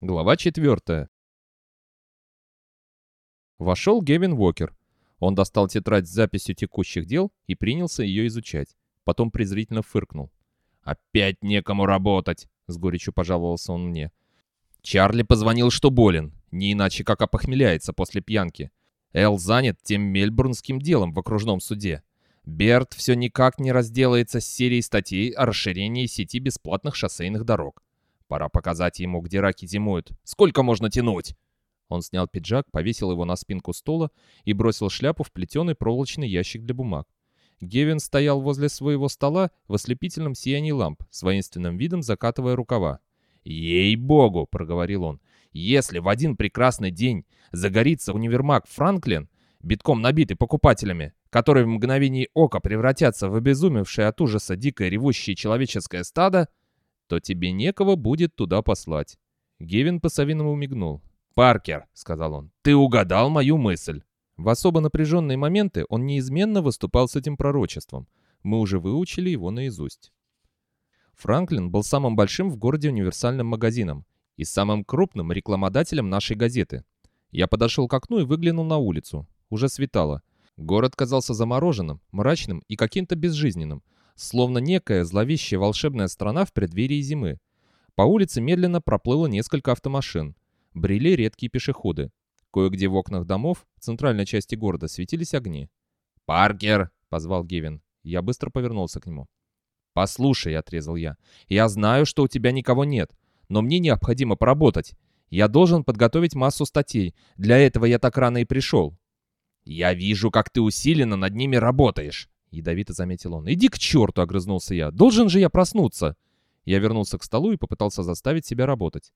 Глава 4. Вошел Гевин Уокер. Он достал тетрадь с записью текущих дел и принялся ее изучать. Потом презрительно фыркнул. «Опять некому работать!» — с горечью пожаловался он мне. «Чарли позвонил, что болен, не иначе как опохмеляется после пьянки. Эл занят тем мельбурнским делом в окружном суде. Берт все никак не разделается с серией статей о расширении сети бесплатных шоссейных дорог. Пора показать ему, где раки зимуют. Сколько можно тянуть?» Он снял пиджак, повесил его на спинку стула и бросил шляпу в плетеный проволочный ящик для бумаг. Гевин стоял возле своего стола в ослепительном сиянии ламп, с воинственным видом закатывая рукава. «Ей-богу!» — проговорил он. «Если в один прекрасный день загорится универмаг Франклин, битком набитый покупателями, которые в мгновение ока превратятся в обезумевшее от ужаса дикое ревущее человеческое стадо, то тебе некого будет туда послать». Гевин по-совиному мигнул. «Паркер», — сказал он, — «ты угадал мою мысль». В особо напряженные моменты он неизменно выступал с этим пророчеством. Мы уже выучили его наизусть. Франклин был самым большим в городе универсальным магазином и самым крупным рекламодателем нашей газеты. Я подошел к окну и выглянул на улицу. Уже светало. Город казался замороженным, мрачным и каким-то безжизненным, словно некая зловещая волшебная страна в преддверии зимы. По улице медленно проплыло несколько автомашин. Брели редкие пешеходы. Кое-где в окнах домов в центральной части города светились огни. «Паркер!» — позвал Гевин. Я быстро повернулся к нему. «Послушай», — отрезал я, — «я знаю, что у тебя никого нет, но мне необходимо поработать. Я должен подготовить массу статей. Для этого я так рано и пришел». «Я вижу, как ты усиленно над ними работаешь», — ядовито заметил он. «Иди к черту!» — огрызнулся я. «Должен же я проснуться!» Я вернулся к столу и попытался заставить себя работать.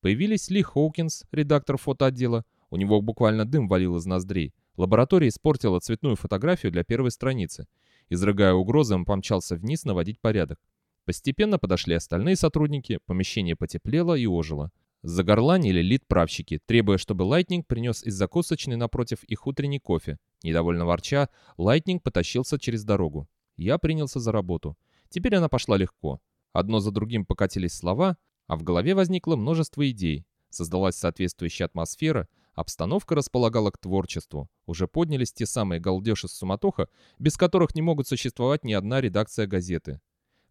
Появились Ли Хоукинс, редактор фотоотдела. У него буквально дым валил из ноздрей. Лаборатория испортила цветную фотографию для первой страницы. Изрыгая угрозы, он помчался вниз наводить порядок. Постепенно подошли остальные сотрудники, помещение потеплело и ожило. Загорланили литправщики, требуя, чтобы Лайтнинг принес из закусочной напротив их утренний кофе. Недовольно ворча, Лайтнинг потащился через дорогу. Я принялся за работу. Теперь она пошла легко. Одно за другим покатились слова, а в голове возникло множество идей. Создалась соответствующая атмосфера, обстановка располагала к творчеству. Уже поднялись те самые галдеж и суматоха, без которых не могут существовать ни одна редакция газеты.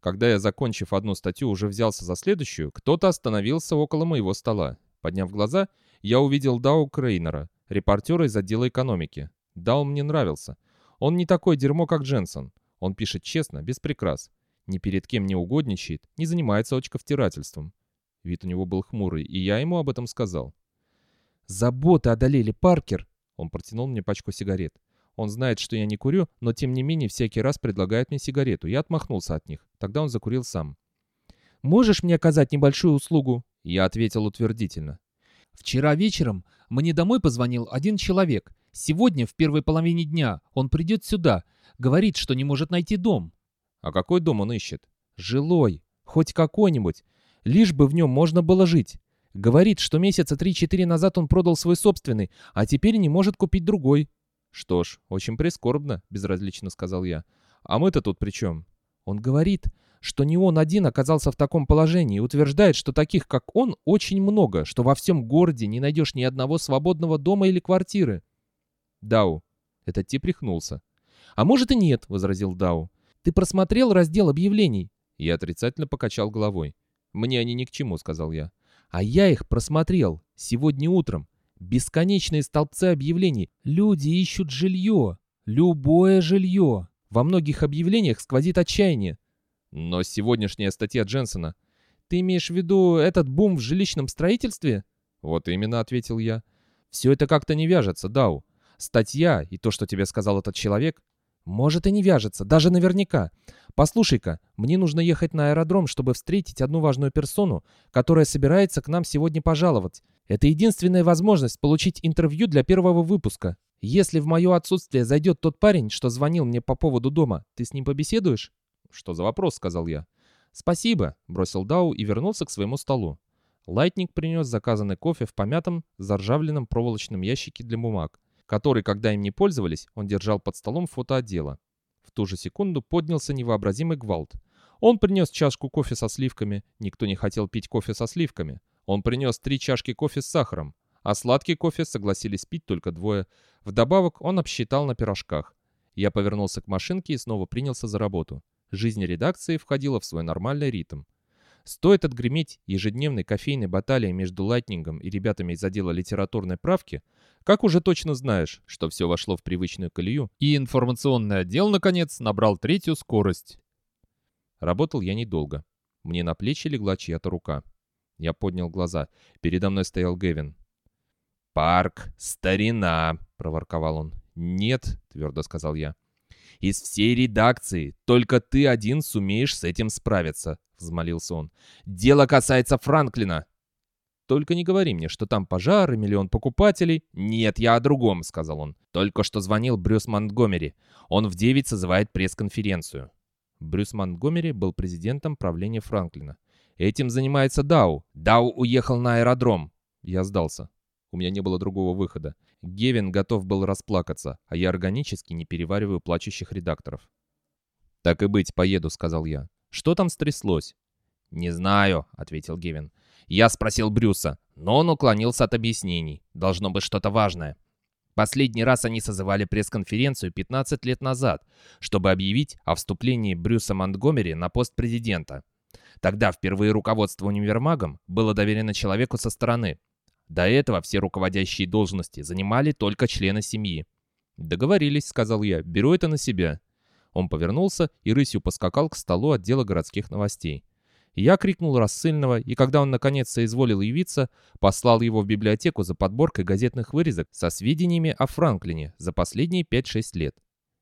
Когда я, закончив одну статью, уже взялся за следующую, кто-то остановился около моего стола. Подняв глаза, я увидел Дау Крейнера, репортера из отдела экономики. Дау мне нравился. Он не такой дерьмо, как Дженсон. Он пишет честно, без прикрас. Ни перед кем не угодничает, не занимается очковтирательством. Вид у него был хмурый, и я ему об этом сказал. «Заботы одолели, Паркер!» Он протянул мне пачку сигарет. Он знает, что я не курю, но тем не менее всякий раз предлагает мне сигарету. Я отмахнулся от них. Тогда он закурил сам. «Можешь мне оказать небольшую услугу?» Я ответил утвердительно. «Вчера вечером мне домой позвонил один человек. Сегодня, в первой половине дня, он придет сюда. Говорит, что не может найти дом». «А какой дом он ищет?» «Жилой. Хоть какой-нибудь лишь бы в нем можно было жить. Говорит, что месяца 3-4 назад он продал свой собственный, а теперь не может купить другой. «Что ж, очень прискорбно», — безразлично сказал я. «А мы-то тут при чем?» Он говорит, что не он один оказался в таком положении и утверждает, что таких, как он, очень много, что во всем городе не найдешь ни одного свободного дома или квартиры. Дау. Этот тип рехнулся. «А может и нет», — возразил Дау. «Ты просмотрел раздел объявлений?» Я отрицательно покачал головой. «Мне они ни к чему», — сказал я. «А я их просмотрел. Сегодня утром. Бесконечные столбцы объявлений. Люди ищут жилье. Любое жилье. Во многих объявлениях сквозит отчаяние. Но сегодняшняя статья Дженсона. Ты имеешь в виду этот бум в жилищном строительстве? Вот именно, ответил я. Все это как-то не вяжется, Дау. Статья и то, что тебе сказал этот человек, может и не вяжется, даже наверняка. Послушай-ка, мне нужно ехать на аэродром, чтобы встретить одну важную персону, которая собирается к нам сегодня пожаловать. Это единственная возможность получить интервью для первого выпуска. Если в мое отсутствие зайдет тот парень, что звонил мне по поводу дома, ты с ним побеседуешь? Что за вопрос, сказал я. Спасибо, бросил Дау и вернулся к своему столу. Лайтник принес заказанный кофе в помятом, заржавленном проволочном ящике для бумаг который, когда им не пользовались, он держал под столом фотоотдела. В ту же секунду поднялся невообразимый гвалт. Он принес чашку кофе со сливками. Никто не хотел пить кофе со сливками. Он принес три чашки кофе с сахаром, а сладкий кофе согласились пить только двое. Вдобавок он обсчитал на пирожках. Я повернулся к машинке и снова принялся за работу. Жизнь редакции входила в свой нормальный ритм. Стоит отгреметь ежедневной кофейной баталии между Лайтнингом и ребятами из отдела литературной правки, как уже точно знаешь, что все вошло в привычную колею, и информационный отдел, наконец, набрал третью скорость. Работал я недолго. Мне на плечи легла чья-то рука. Я поднял глаза. Передо мной стоял Гевин. «Парк, старина!» — проворковал он. «Нет», — твердо сказал я. «Из всей редакции только ты один сумеешь с этим справиться», — взмолился он. «Дело касается Франклина». «Только не говори мне, что там пожар и миллион покупателей». «Нет, я о другом», — сказал он. «Только что звонил Брюс Монтгомери. Он в девять созывает пресс-конференцию». Брюс Монтгомери был президентом правления Франклина. «Этим занимается Дау. Дау уехал на аэродром». Я сдался. У меня не было другого выхода. Гевин готов был расплакаться, а я органически не перевариваю плачущих редакторов. «Так и быть, поеду», — сказал я. «Что там стряслось?» «Не знаю», — ответил Гевин. «Я спросил Брюса, но он уклонился от объяснений. Должно быть что-то важное». Последний раз они созывали пресс-конференцию 15 лет назад, чтобы объявить о вступлении Брюса Монтгомери на пост президента. Тогда впервые руководство универмагом было доверено человеку со стороны. До этого все руководящие должности занимали только члены семьи. «Договорились», — сказал я, — «беру это на себя». Он повернулся и рысью поскакал к столу отдела городских новостей. Я крикнул рассыльного, и когда он наконец соизволил явиться, послал его в библиотеку за подборкой газетных вырезок со сведениями о Франклине за последние 5-6 лет.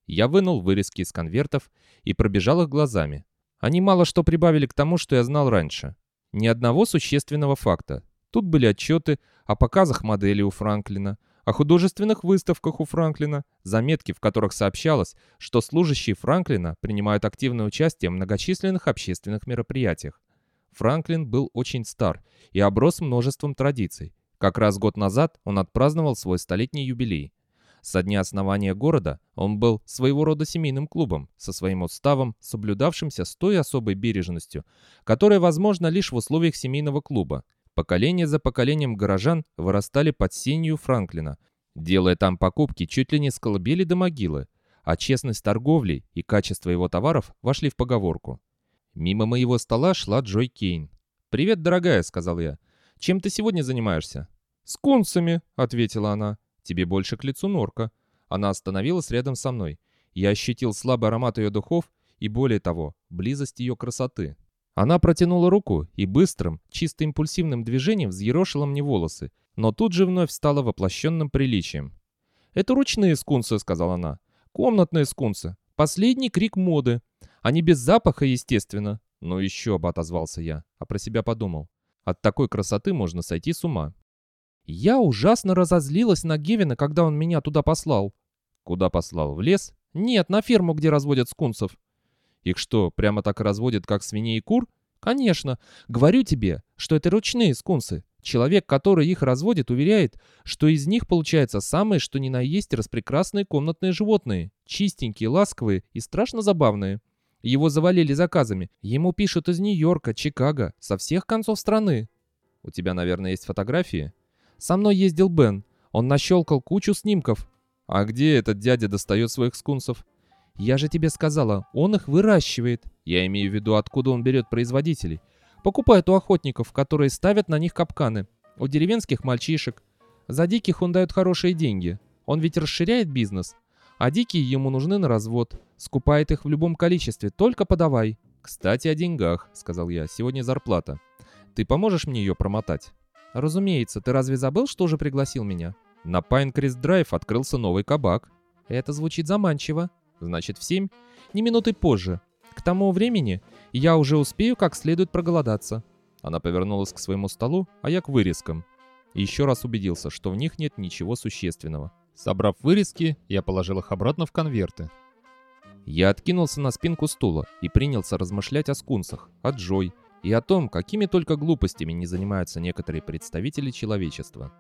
Я вынул вырезки из конвертов и пробежал их глазами. Они мало что прибавили к тому, что я знал раньше. Ни одного существенного факта. Тут были отчеты о показах моделей у Франклина, о художественных выставках у Франклина, заметки, в которых сообщалось, что служащие Франклина принимают активное участие в многочисленных общественных мероприятиях. Франклин был очень стар и оброс множеством традиций. Как раз год назад он отпраздновал свой столетний юбилей. Со дня основания города он был своего рода семейным клубом, со своим уставом, соблюдавшимся с той особой бережностью, которая возможна лишь в условиях семейного клуба, Поколение за поколением горожан вырастали под сенью Франклина, делая там покупки чуть ли не с колыбели до могилы, а честность торговли и качество его товаров вошли в поговорку. Мимо моего стола шла Джой Кейн. «Привет, дорогая», — сказал я. «Чем ты сегодня занимаешься?» «С кунцами», — ответила она. «Тебе больше к лицу норка». Она остановилась рядом со мной. Я ощутил слабый аромат ее духов и, более того, близость ее красоты. Она протянула руку и быстрым, чисто импульсивным движением взъерошила мне волосы, но тут же вновь стала воплощенным приличием. «Это ручные скунсы», — сказала она. «Комнатные скунсы. Последний крик моды. Они без запаха, естественно». «Ну еще бы», — отозвался я, а про себя подумал. «От такой красоты можно сойти с ума». «Я ужасно разозлилась на Гевина, когда он меня туда послал». «Куда послал? В лес?» «Нет, на ферму, где разводят скунсов». Их что, прямо так разводят, как свиней и кур? Конечно. Говорю тебе, что это ручные скунсы. Человек, который их разводит, уверяет, что из них получается самые, что ни на есть, распрекрасные комнатные животные. Чистенькие, ласковые и страшно забавные. Его завалили заказами. Ему пишут из Нью-Йорка, Чикаго, со всех концов страны. У тебя, наверное, есть фотографии? Со мной ездил Бен. Он нащелкал кучу снимков. А где этот дядя достает своих скунсов? «Я же тебе сказала, он их выращивает». Я имею в виду, откуда он берет производителей. Покупает у охотников, которые ставят на них капканы. У деревенских мальчишек. За диких он дает хорошие деньги. Он ведь расширяет бизнес. А дикие ему нужны на развод. Скупает их в любом количестве, только подавай. «Кстати, о деньгах», — сказал я. «Сегодня зарплата. Ты поможешь мне ее промотать?» «Разумеется. Ты разве забыл, что уже пригласил меня?» На Пайнкрест Драйв открылся новый кабак. «Это звучит заманчиво», Значит, в семь? Не минуты позже. К тому времени я уже успею как следует проголодаться. Она повернулась к своему столу, а я к вырезкам. И еще раз убедился, что в них нет ничего существенного. Собрав вырезки, я положил их обратно в конверты. Я откинулся на спинку стула и принялся размышлять о скунсах, о Джой и о том, какими только глупостями не занимаются некоторые представители человечества.